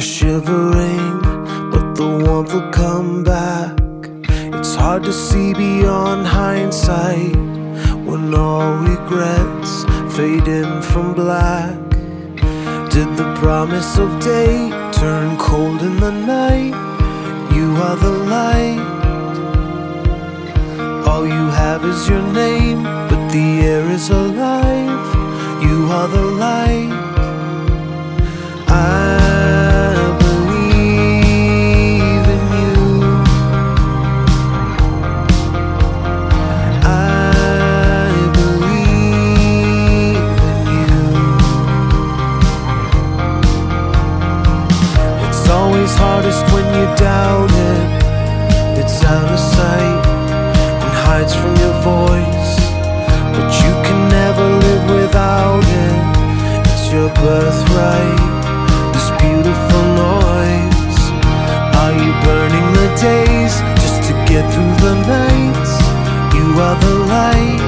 shivering, but the warmth will come back. It's hard to see beyond hindsight when all regrets fade in from black. Did the promise of day turn cold in the night? You are the light. All you have is your name, but the air is alive. You are the light. Hardest when you doubt it. It's out of sight and hides from your voice. But you can never live without it. It's your birthright, this beautiful noise. Are you burning the days just to get through the nights? You are the light.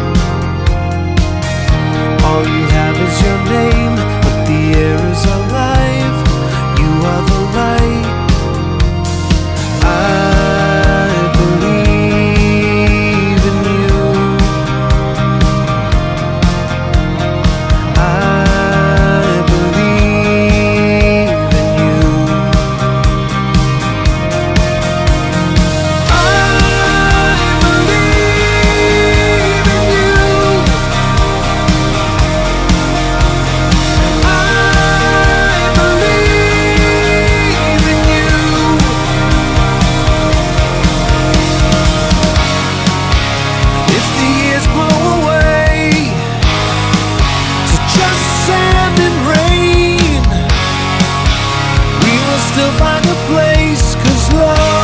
place, cause love.